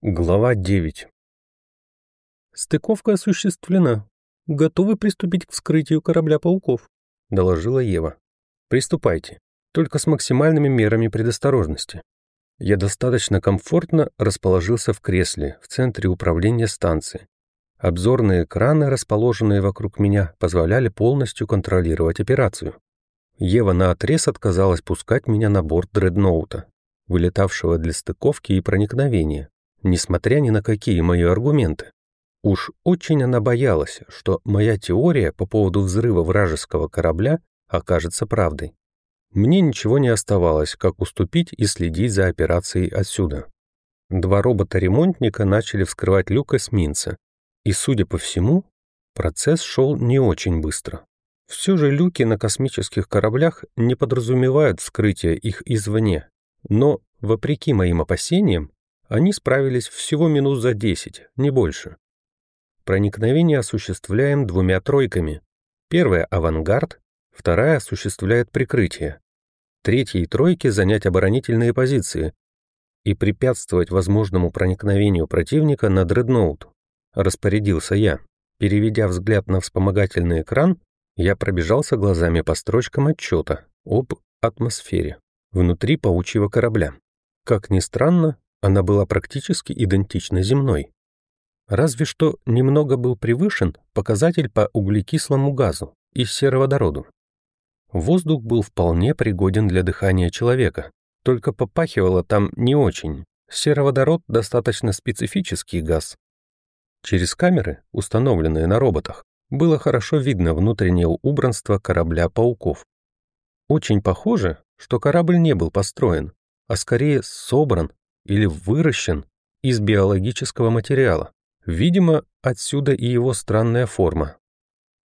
Глава 9 «Стыковка осуществлена. Готовы приступить к вскрытию корабля пауков», — доложила Ева. «Приступайте, только с максимальными мерами предосторожности». Я достаточно комфортно расположился в кресле в центре управления станции. Обзорные экраны, расположенные вокруг меня, позволяли полностью контролировать операцию. Ева наотрез отказалась пускать меня на борт дредноута, вылетавшего для стыковки и проникновения несмотря ни на какие мои аргументы. Уж очень она боялась, что моя теория по поводу взрыва вражеского корабля окажется правдой. Мне ничего не оставалось, как уступить и следить за операцией отсюда. Два робота-ремонтника начали вскрывать люк эсминца, и, судя по всему, процесс шел не очень быстро. Все же люки на космических кораблях не подразумевают вскрытие их извне, но, вопреки моим опасениям, они справились всего минут за 10, не больше. Проникновение осуществляем двумя тройками. Первая — авангард, вторая осуществляет прикрытие. Третьей тройке занять оборонительные позиции и препятствовать возможному проникновению противника на дредноут. Распорядился я. Переведя взгляд на вспомогательный экран, я пробежался глазами по строчкам отчета об атмосфере внутри паучьего корабля. Как ни странно, она была практически идентична земной. Разве что немного был превышен показатель по углекислому газу и сероводороду. Воздух был вполне пригоден для дыхания человека, только попахивало там не очень. Сероводород — достаточно специфический газ. Через камеры, установленные на роботах, было хорошо видно внутреннее убранство корабля пауков. Очень похоже, что корабль не был построен, а скорее собран или выращен из биологического материала. Видимо, отсюда и его странная форма.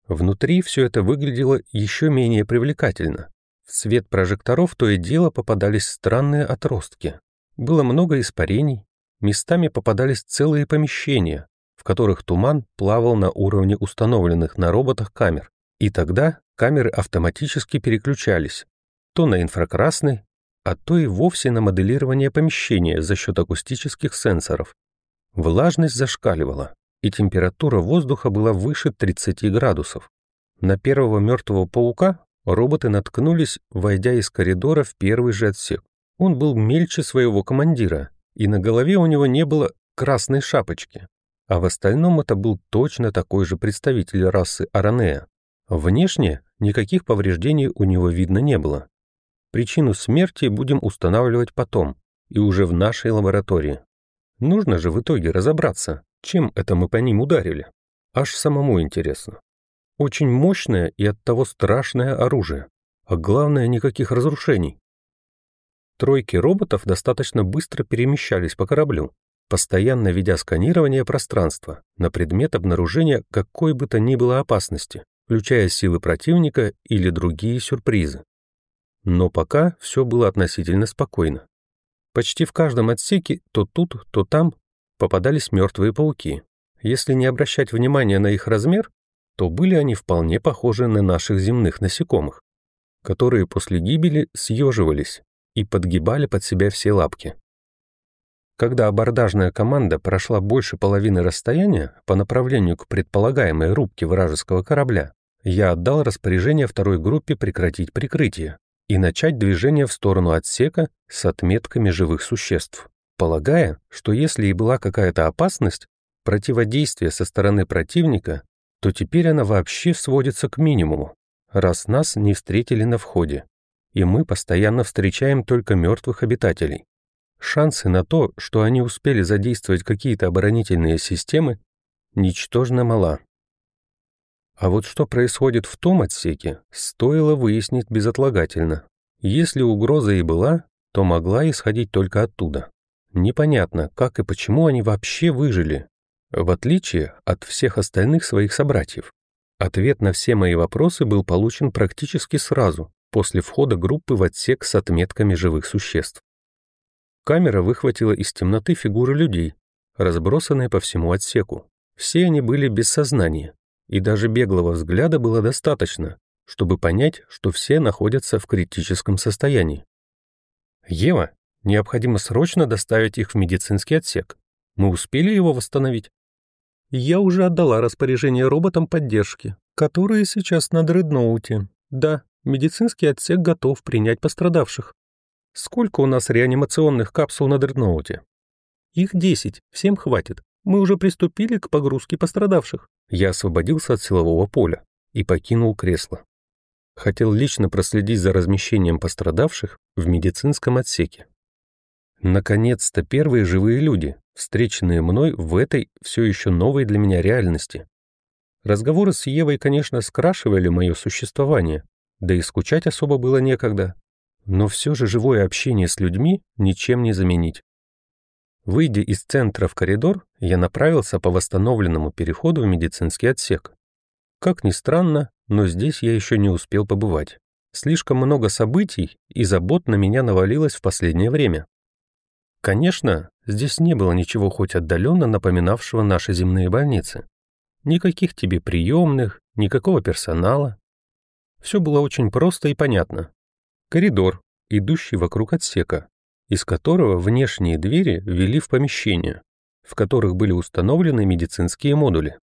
Внутри все это выглядело еще менее привлекательно. В свет прожекторов то и дело попадались странные отростки. Было много испарений, местами попадались целые помещения, в которых туман плавал на уровне установленных на роботах камер. И тогда камеры автоматически переключались то на инфракрасный, а то и вовсе на моделирование помещения за счет акустических сенсоров. Влажность зашкаливала, и температура воздуха была выше 30 градусов. На первого мертвого паука роботы наткнулись, войдя из коридора в первый же отсек. Он был мельче своего командира, и на голове у него не было красной шапочки. А в остальном это был точно такой же представитель расы Аранея. Внешне никаких повреждений у него видно не было. Причину смерти будем устанавливать потом и уже в нашей лаборатории. Нужно же в итоге разобраться, чем это мы по ним ударили. Аж самому интересно. Очень мощное и оттого страшное оружие. А главное, никаких разрушений. Тройки роботов достаточно быстро перемещались по кораблю, постоянно ведя сканирование пространства на предмет обнаружения какой бы то ни было опасности, включая силы противника или другие сюрпризы. Но пока все было относительно спокойно. Почти в каждом отсеке то тут, то там попадались мертвые пауки. Если не обращать внимания на их размер, то были они вполне похожи на наших земных насекомых, которые после гибели съеживались и подгибали под себя все лапки. Когда абордажная команда прошла больше половины расстояния по направлению к предполагаемой рубке вражеского корабля, я отдал распоряжение второй группе прекратить прикрытие и начать движение в сторону отсека с отметками живых существ, полагая, что если и была какая-то опасность, противодействие со стороны противника, то теперь она вообще сводится к минимуму, раз нас не встретили на входе, и мы постоянно встречаем только мертвых обитателей. Шансы на то, что они успели задействовать какие-то оборонительные системы, ничтожно мала. А вот что происходит в том отсеке, стоило выяснить безотлагательно. Если угроза и была, то могла исходить только оттуда. Непонятно, как и почему они вообще выжили, в отличие от всех остальных своих собратьев. Ответ на все мои вопросы был получен практически сразу, после входа группы в отсек с отметками живых существ. Камера выхватила из темноты фигуры людей, разбросанные по всему отсеку. Все они были без сознания, и даже беглого взгляда было достаточно, чтобы понять, что все находятся в критическом состоянии. «Ева, необходимо срочно доставить их в медицинский отсек. Мы успели его восстановить? Я уже отдала распоряжение роботам поддержки, которые сейчас на дредноуте. Да, медицинский отсек готов принять пострадавших. Сколько у нас реанимационных капсул на дредноуте? Их 10, всем хватит. Мы уже приступили к погрузке пострадавших. Я освободился от силового поля и покинул кресло. Хотел лично проследить за размещением пострадавших в медицинском отсеке. Наконец-то первые живые люди, встреченные мной в этой все еще новой для меня реальности. Разговоры с Евой, конечно, скрашивали мое существование, да и скучать особо было некогда. Но все же живое общение с людьми ничем не заменить. Выйдя из центра в коридор, я направился по восстановленному переходу в медицинский отсек. Как ни странно, но здесь я еще не успел побывать. Слишком много событий и забот на меня навалилось в последнее время. Конечно, здесь не было ничего хоть отдаленно напоминавшего наши земные больницы. Никаких тебе приемных, никакого персонала. Все было очень просто и понятно. Коридор, идущий вокруг отсека, из которого внешние двери вели в помещения, в которых были установлены медицинские модули.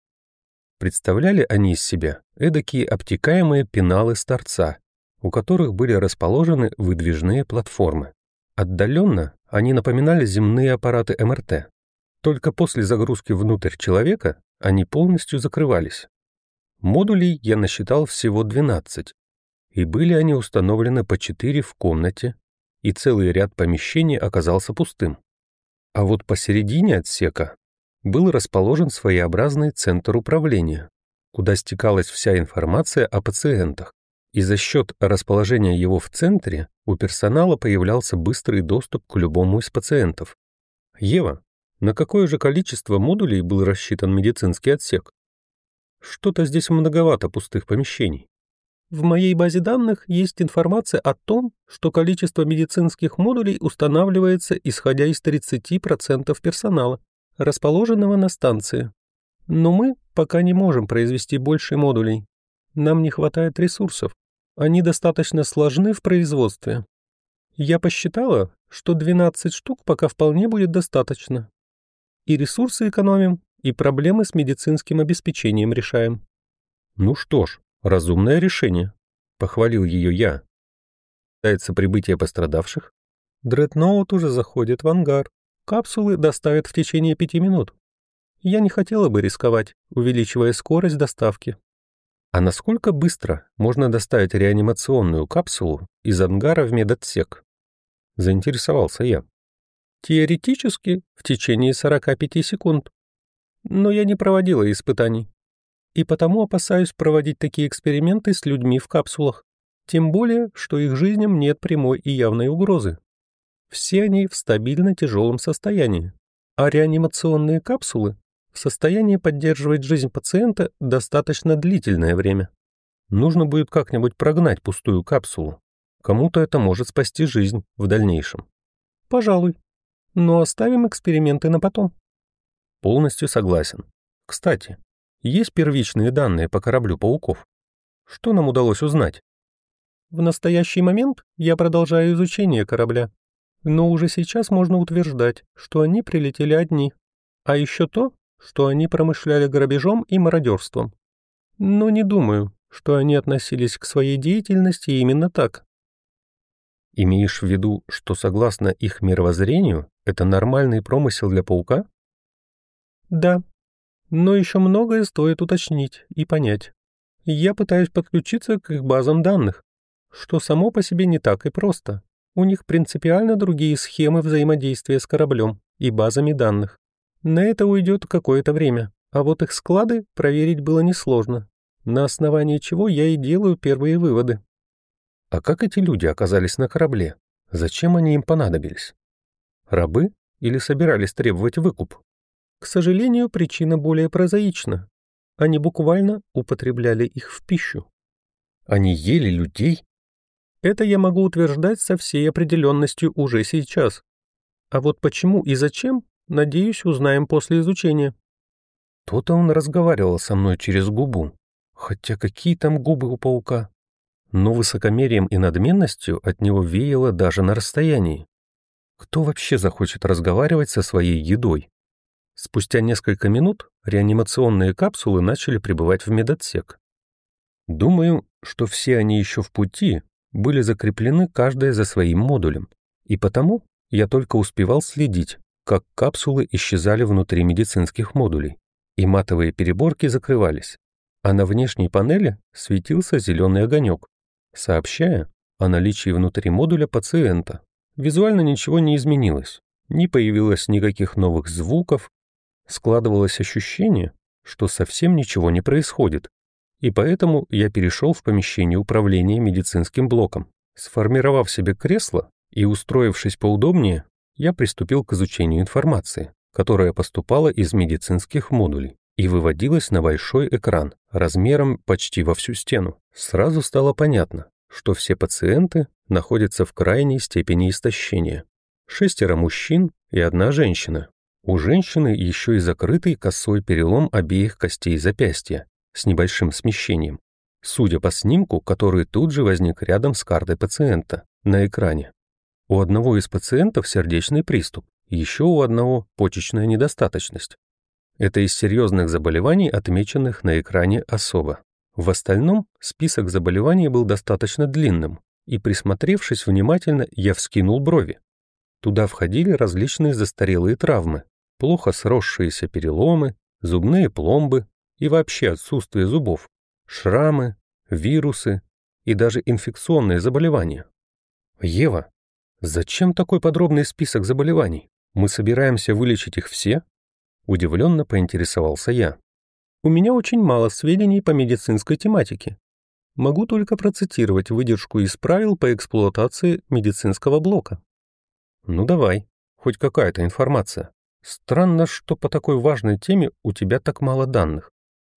Представляли они из себя эдакие обтекаемые пеналы с торца, у которых были расположены выдвижные платформы. Отдаленно они напоминали земные аппараты МРТ. Только после загрузки внутрь человека они полностью закрывались. Модулей я насчитал всего 12, и были они установлены по 4 в комнате, и целый ряд помещений оказался пустым. А вот посередине отсека был расположен своеобразный центр управления, куда стекалась вся информация о пациентах и за счет расположения его в центре у персонала появлялся быстрый доступ к любому из пациентов. Ева, на какое же количество модулей был рассчитан медицинский отсек? Что-то здесь многовато пустых помещений. В моей базе данных есть информация о том, что количество медицинских модулей устанавливается исходя из 30% персонала, расположенного на станции. Но мы пока не можем произвести больше модулей. Нам не хватает ресурсов. Они достаточно сложны в производстве. Я посчитала, что 12 штук пока вполне будет достаточно. И ресурсы экономим, и проблемы с медицинским обеспечением решаем. Ну что ж, разумное решение. Похвалил ее я. Касается прибытия пострадавших. Дредноут уже заходит в ангар. Капсулы доставят в течение пяти минут. Я не хотела бы рисковать, увеличивая скорость доставки. А насколько быстро можно доставить реанимационную капсулу из ангара в медотсек? Заинтересовался я. Теоретически в течение 45 секунд. Но я не проводила испытаний. И потому опасаюсь проводить такие эксперименты с людьми в капсулах. Тем более, что их жизням нет прямой и явной угрозы. Все они в стабильно тяжелом состоянии. А реанимационные капсулы в состоянии поддерживать жизнь пациента достаточно длительное время. Нужно будет как-нибудь прогнать пустую капсулу. Кому-то это может спасти жизнь в дальнейшем. Пожалуй. Но оставим эксперименты на потом. Полностью согласен. Кстати, есть первичные данные по кораблю пауков. Что нам удалось узнать? В настоящий момент я продолжаю изучение корабля. Но уже сейчас можно утверждать, что они прилетели одни. А еще то, что они промышляли грабежом и мародерством. Но не думаю, что они относились к своей деятельности именно так. Имеешь в виду, что согласно их мировоззрению это нормальный промысел для паука? Да, но еще многое стоит уточнить и понять. Я пытаюсь подключиться к их базам данных, что само по себе не так и просто. У них принципиально другие схемы взаимодействия с кораблем и базами данных. На это уйдет какое-то время, а вот их склады проверить было несложно, на основании чего я и делаю первые выводы. А как эти люди оказались на корабле? Зачем они им понадобились? Рабы или собирались требовать выкуп? К сожалению, причина более прозаична. Они буквально употребляли их в пищу. Они ели людей? Это я могу утверждать со всей определенностью уже сейчас. А вот почему и зачем, Надеюсь, узнаем после изучения. То-то он разговаривал со мной через губу. Хотя какие там губы у паука? Но высокомерием и надменностью от него веяло даже на расстоянии. Кто вообще захочет разговаривать со своей едой? Спустя несколько минут реанимационные капсулы начали прибывать в медотсек. Думаю, что все они еще в пути, были закреплены каждая за своим модулем, и потому я только успевал следить, как капсулы исчезали внутри медицинских модулей, и матовые переборки закрывались, а на внешней панели светился зеленый огонек, сообщая о наличии внутри модуля пациента. Визуально ничего не изменилось, не появилось никаких новых звуков, складывалось ощущение, что совсем ничего не происходит, и поэтому я перешел в помещение управления медицинским блоком. Сформировав себе кресло и устроившись поудобнее, я приступил к изучению информации, которая поступала из медицинских модулей и выводилась на большой экран размером почти во всю стену. Сразу стало понятно, что все пациенты находятся в крайней степени истощения. Шестеро мужчин и одна женщина. У женщины еще и закрытый косой перелом обеих костей запястья с небольшим смещением, судя по снимку, который тут же возник рядом с картой пациента на экране. У одного из пациентов сердечный приступ, еще у одного почечная недостаточность. Это из серьезных заболеваний, отмеченных на экране особо. В остальном список заболеваний был достаточно длинным, и, присмотревшись внимательно, я вскинул брови. Туда входили различные застарелые травмы, плохо сросшиеся переломы, зубные пломбы и вообще отсутствие зубов, шрамы, вирусы и даже инфекционные заболевания. Ева, зачем такой подробный список заболеваний? Мы собираемся вылечить их все? Удивленно поинтересовался я. У меня очень мало сведений по медицинской тематике. Могу только процитировать выдержку из правил по эксплуатации медицинского блока. Ну давай, хоть какая-то информация. Странно, что по такой важной теме у тебя так мало данных.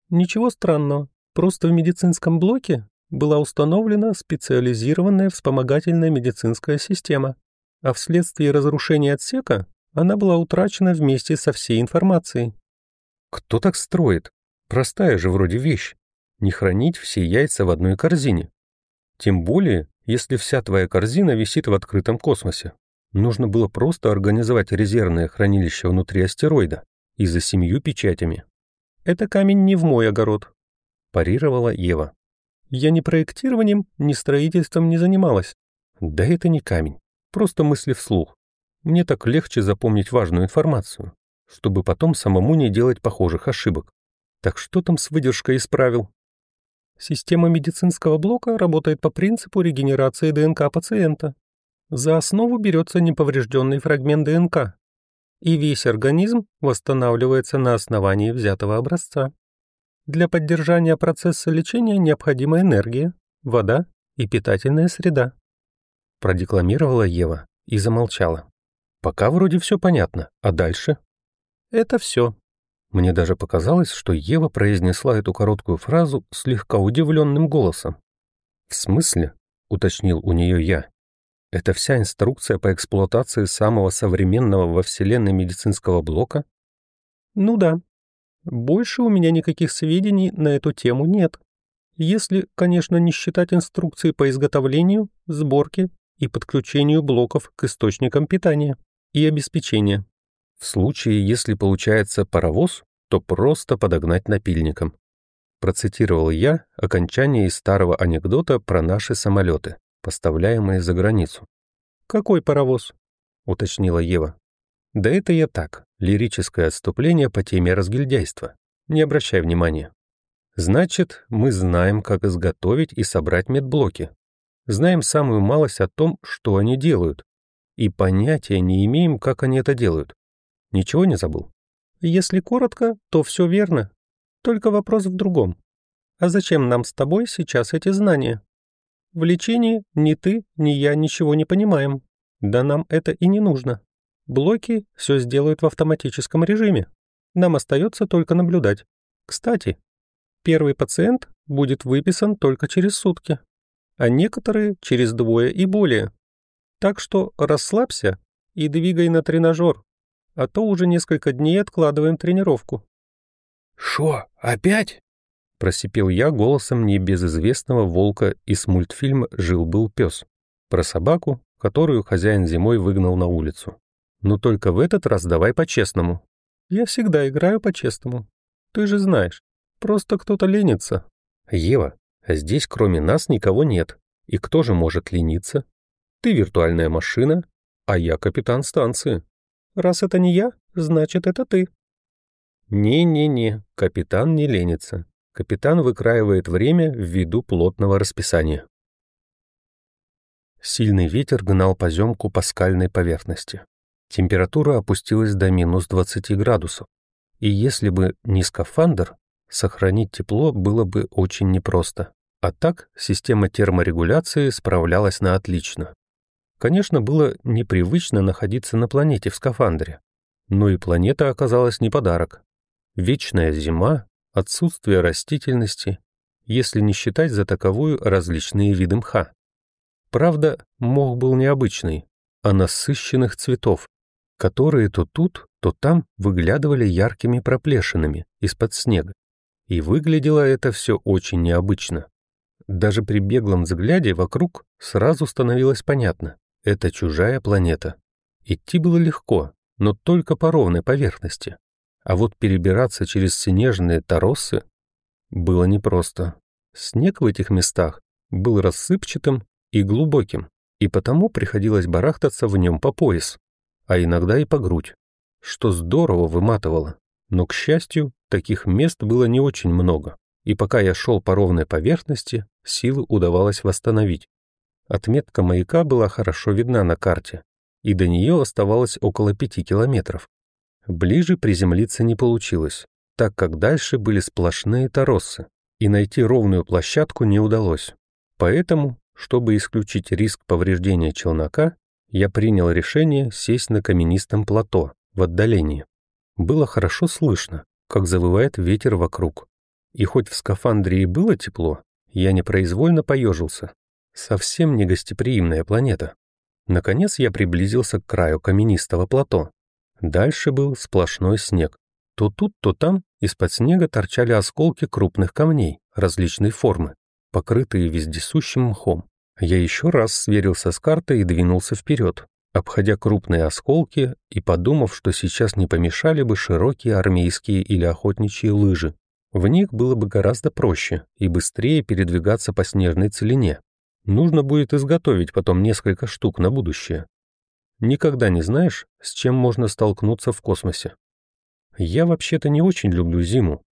Ничего странного. Просто в медицинском блоке была установлена специализированная вспомогательная медицинская система, а вследствие разрушения отсека она была утрачена вместе со всей информацией. Кто так строит? Простая же вроде вещь. Не хранить все яйца в одной корзине. Тем более, если вся твоя корзина висит в открытом космосе. Нужно было просто организовать резервное хранилище внутри астероида и за семью печатями. «Это камень не в мой огород», – парировала Ева. «Я ни проектированием, ни строительством не занималась». «Да это не камень, просто мысли вслух. Мне так легче запомнить важную информацию, чтобы потом самому не делать похожих ошибок. Так что там с выдержкой исправил?» Система медицинского блока работает по принципу регенерации ДНК пациента. За основу берется неповрежденный фрагмент ДНК, и весь организм восстанавливается на основании взятого образца. Для поддержания процесса лечения необходима энергия, вода и питательная среда. Продекламировала Ева и замолчала. Пока вроде все понятно, а дальше? Это все. Мне даже показалось, что Ева произнесла эту короткую фразу слегка удивленным голосом. «В смысле?» — уточнил у нее я. Это вся инструкция по эксплуатации самого современного во Вселенной медицинского блока? Ну да. Больше у меня никаких сведений на эту тему нет. Если, конечно, не считать инструкции по изготовлению, сборке и подключению блоков к источникам питания и обеспечения. В случае, если получается паровоз, то просто подогнать напильником. Процитировал я окончание из старого анекдота про наши самолеты поставляемые за границу. «Какой паровоз?» — уточнила Ева. «Да это я так, лирическое отступление по теме разгильдяйства. Не обращай внимания. Значит, мы знаем, как изготовить и собрать медблоки. Знаем самую малость о том, что они делают. И понятия не имеем, как они это делают. Ничего не забыл? Если коротко, то все верно. Только вопрос в другом. А зачем нам с тобой сейчас эти знания? В лечении ни ты, ни я ничего не понимаем. Да нам это и не нужно. Блоки все сделают в автоматическом режиме. Нам остается только наблюдать. Кстати, первый пациент будет выписан только через сутки, а некоторые через двое и более. Так что расслабься и двигай на тренажер, а то уже несколько дней откладываем тренировку. «Шо, опять?» Просипел я голосом небезызвестного волка из мультфильма «Жил-был пес» про собаку, которую хозяин зимой выгнал на улицу. Но только в этот раз давай по-честному. Я всегда играю по-честному. Ты же знаешь, просто кто-то ленится. Ева, здесь кроме нас никого нет. И кто же может лениться? Ты виртуальная машина, а я капитан станции. Раз это не я, значит, это ты. Не-не-не, капитан не ленится. Капитан выкраивает время ввиду плотного расписания. Сильный ветер гнал поземку по скальной поверхности. Температура опустилась до минус 20 градусов. И если бы не скафандр, сохранить тепло было бы очень непросто. А так система терморегуляции справлялась на отлично. Конечно, было непривычно находиться на планете в скафандре. Но и планета оказалась не подарок. Вечная зима, отсутствие растительности, если не считать за таковую различные виды мха. Правда, мох был необычный, а насыщенных цветов, которые то тут, то там выглядывали яркими проплешинами из-под снега. И выглядело это все очень необычно. Даже при беглом взгляде вокруг сразу становилось понятно — это чужая планета. Идти было легко, но только по ровной поверхности. А вот перебираться через снежные тороссы было непросто. Снег в этих местах был рассыпчатым и глубоким, и потому приходилось барахтаться в нем по пояс, а иногда и по грудь, что здорово выматывало. Но, к счастью, таких мест было не очень много, и пока я шел по ровной поверхности, силы удавалось восстановить. Отметка маяка была хорошо видна на карте, и до нее оставалось около пяти километров. Ближе приземлиться не получилось, так как дальше были сплошные тороссы, и найти ровную площадку не удалось. Поэтому, чтобы исключить риск повреждения челнока, я принял решение сесть на каменистом плато в отдалении. Было хорошо слышно, как завывает ветер вокруг. И хоть в скафандре и было тепло, я непроизвольно поежился. Совсем не гостеприимная планета. Наконец я приблизился к краю каменистого плато. Дальше был сплошной снег. То тут, то там из-под снега торчали осколки крупных камней различной формы, покрытые вездесущим мхом. Я еще раз сверился с картой и двинулся вперед, обходя крупные осколки и подумав, что сейчас не помешали бы широкие армейские или охотничьи лыжи. В них было бы гораздо проще и быстрее передвигаться по снежной целине. Нужно будет изготовить потом несколько штук на будущее. Никогда не знаешь, с чем можно столкнуться в космосе. Я вообще-то не очень люблю зиму.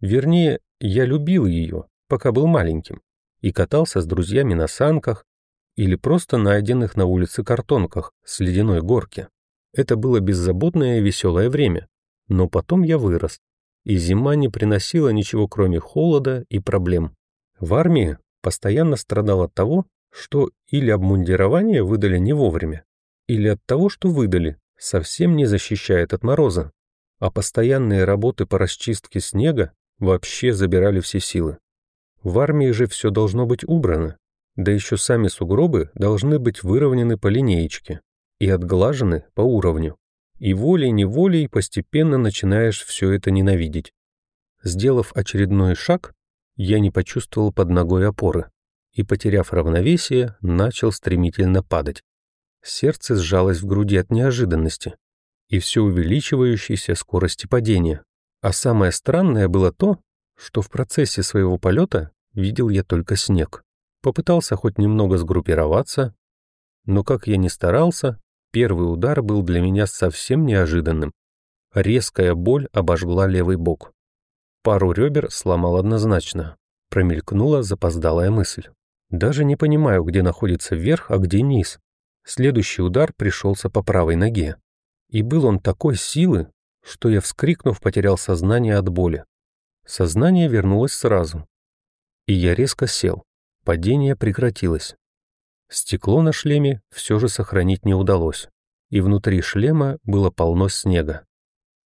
Вернее, я любил ее, пока был маленьким, и катался с друзьями на санках, или просто найденных на улице картонках с ледяной горки. Это было беззаботное и веселое время. Но потом я вырос, и зима не приносила ничего кроме холода и проблем. В армии постоянно страдал от того, что или обмундирование выдали не вовремя, или от того, что выдали, совсем не защищает от мороза, а постоянные работы по расчистке снега вообще забирали все силы. В армии же все должно быть убрано, да еще сами сугробы должны быть выровнены по линеечке и отглажены по уровню. И волей-неволей постепенно начинаешь все это ненавидеть. Сделав очередной шаг, я не почувствовал под ногой опоры и, потеряв равновесие, начал стремительно падать. Сердце сжалось в груди от неожиданности и все увеличивающейся скорости падения. А самое странное было то, что в процессе своего полета видел я только снег. Попытался хоть немного сгруппироваться, но как я ни старался, первый удар был для меня совсем неожиданным. Резкая боль обожгла левый бок. Пару ребер сломал однозначно. Промелькнула запоздалая мысль. Даже не понимаю, где находится верх, а где низ. Следующий удар пришелся по правой ноге. И был он такой силы, что я, вскрикнув, потерял сознание от боли. Сознание вернулось сразу. И я резко сел. Падение прекратилось. Стекло на шлеме все же сохранить не удалось, и внутри шлема было полно снега.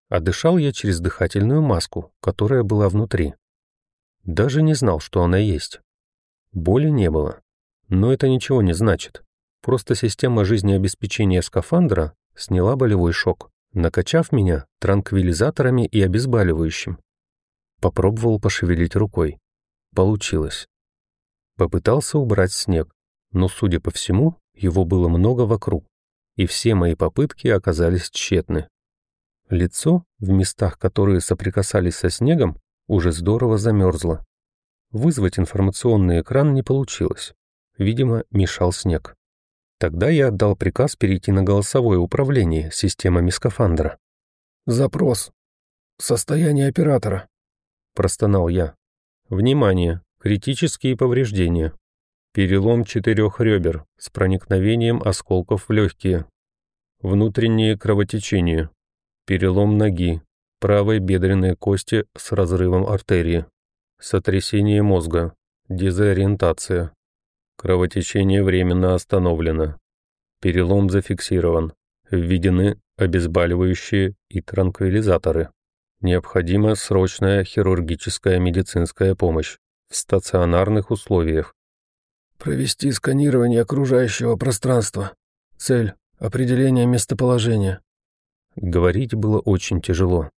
А дышал я через дыхательную маску, которая была внутри. Даже не знал, что она есть. Боли не было. Но это ничего не значит. Просто система жизнеобеспечения скафандра сняла болевой шок, накачав меня транквилизаторами и обезболивающим. Попробовал пошевелить рукой. Получилось. Попытался убрать снег, но, судя по всему, его было много вокруг, и все мои попытки оказались тщетны. Лицо, в местах, которые соприкасались со снегом, уже здорово замерзло. Вызвать информационный экран не получилось. Видимо, мешал снег. Тогда я отдал приказ перейти на голосовое управление системами скафандра. «Запрос. Состояние оператора», — простонал я. «Внимание! Критические повреждения. Перелом четырех ребер с проникновением осколков в легкие. Внутреннее кровотечение. Перелом ноги, правой бедренной кости с разрывом артерии. Сотрясение мозга. Дезориентация. Кровотечение временно остановлено. Перелом зафиксирован. Введены обезболивающие и транквилизаторы. Необходима срочная хирургическая медицинская помощь в стационарных условиях. Провести сканирование окружающего пространства. Цель – определение местоположения. Говорить было очень тяжело.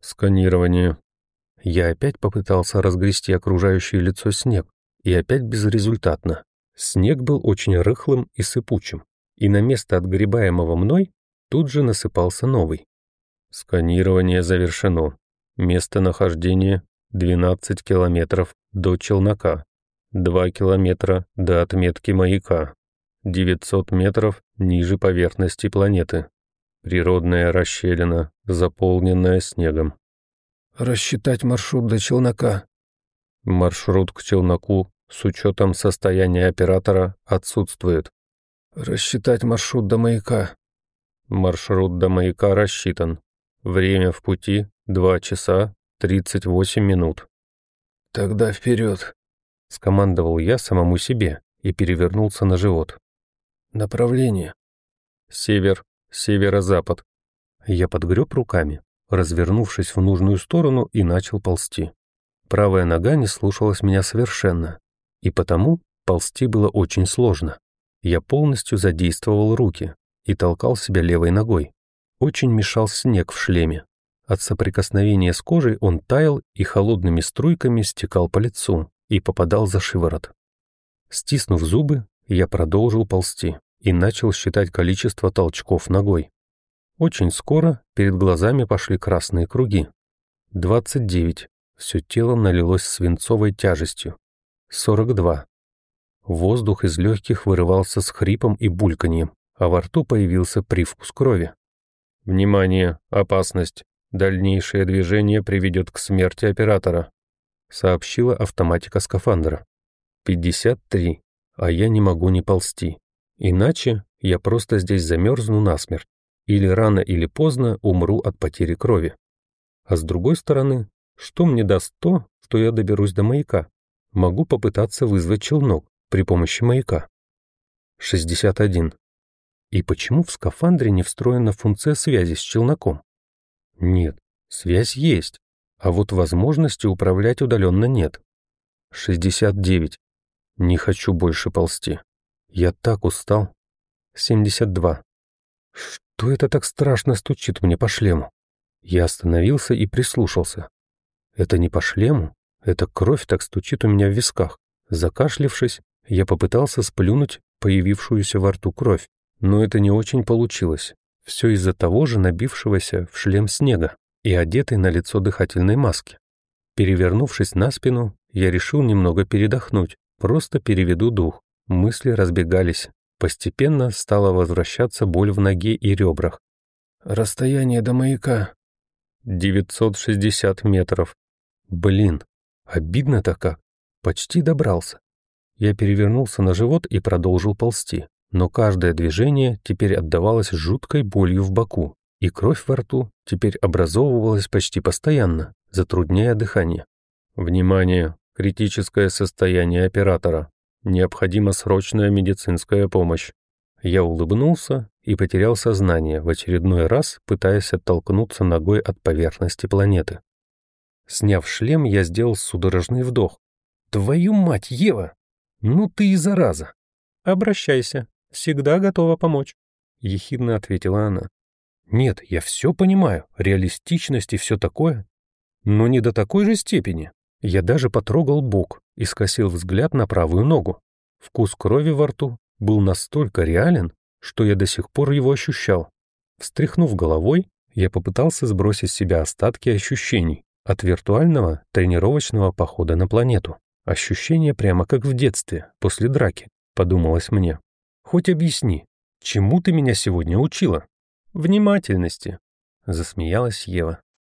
Сканирование. Я опять попытался разгрести окружающее лицо снег, и опять безрезультатно. Снег был очень рыхлым и сыпучим, и на место отгребаемого мной тут же насыпался новый. Сканирование завершено. Местонахождение 12 километров до Челнока, 2 километра до отметки маяка, 900 метров ниже поверхности планеты. Природная расщелина, заполненная снегом. Рассчитать маршрут до челнока. Маршрут к челноку с учетом состояния оператора отсутствует. Рассчитать маршрут до маяка. Маршрут до маяка рассчитан. Время в пути 2 часа 38 минут. Тогда вперед. Скомандовал я самому себе и перевернулся на живот. Направление. Север, северо-запад. Я подгреб руками, развернувшись в нужную сторону и начал ползти. Правая нога не слушалась меня совершенно, и потому ползти было очень сложно. Я полностью задействовал руки и толкал себя левой ногой. Очень мешал снег в шлеме. От соприкосновения с кожей он таял и холодными струйками стекал по лицу и попадал за шиворот. Стиснув зубы, я продолжил ползти и начал считать количество толчков ногой. Очень скоро перед глазами пошли красные круги. 29. Все тело налилось свинцовой тяжестью. 42. Воздух из легких вырывался с хрипом и бульканьем, а во рту появился привкус крови. «Внимание! Опасность! Дальнейшее движение приведет к смерти оператора», сообщила автоматика скафандра. «53. А я не могу не ползти. Иначе я просто здесь замерзну насмерть. Или рано или поздно умру от потери крови. А с другой стороны, что мне даст то, что я доберусь до маяка? Могу попытаться вызвать челнок при помощи маяка. 61. И почему в скафандре не встроена функция связи с челноком? Нет, связь есть, а вот возможности управлять удаленно нет. 69. Не хочу больше ползти. Я так устал. 72. Что это так страшно стучит мне по шлему? Я остановился и прислушался. Это не по шлему, это кровь так стучит у меня в висках. Закашлившись, я попытался сплюнуть появившуюся во рту кровь, но это не очень получилось. Все из-за того же набившегося в шлем снега и одетой на лицо дыхательной маски. Перевернувшись на спину, я решил немного передохнуть, просто переведу дух. Мысли разбегались. Постепенно стала возвращаться боль в ноге и ребрах. «Расстояние до маяка?» «960 метров». «Блин, обидно-то как. Почти добрался». Я перевернулся на живот и продолжил ползти, но каждое движение теперь отдавалось жуткой болью в боку, и кровь во рту теперь образовывалась почти постоянно, затрудняя дыхание. «Внимание! Критическое состояние оператора. Необходима срочная медицинская помощь. Я улыбнулся и потерял сознание, в очередной раз пытаясь оттолкнуться ногой от поверхности планеты. Сняв шлем, я сделал судорожный вдох. «Твою мать, Ева! Ну ты и зараза!» «Обращайся, всегда готова помочь», — ехидно ответила она. «Нет, я все понимаю, реалистичность и все такое, но не до такой же степени. Я даже потрогал бок и скосил взгляд на правую ногу. Вкус крови во рту был настолько реален, что я до сих пор его ощущал. Встряхнув головой, Я попытался сбросить с себя остатки ощущений от виртуального тренировочного похода на планету. Ощущение прямо как в детстве, после драки, подумалось мне. Хоть объясни, чему ты меня сегодня учила? Внимательности, засмеялась Ева.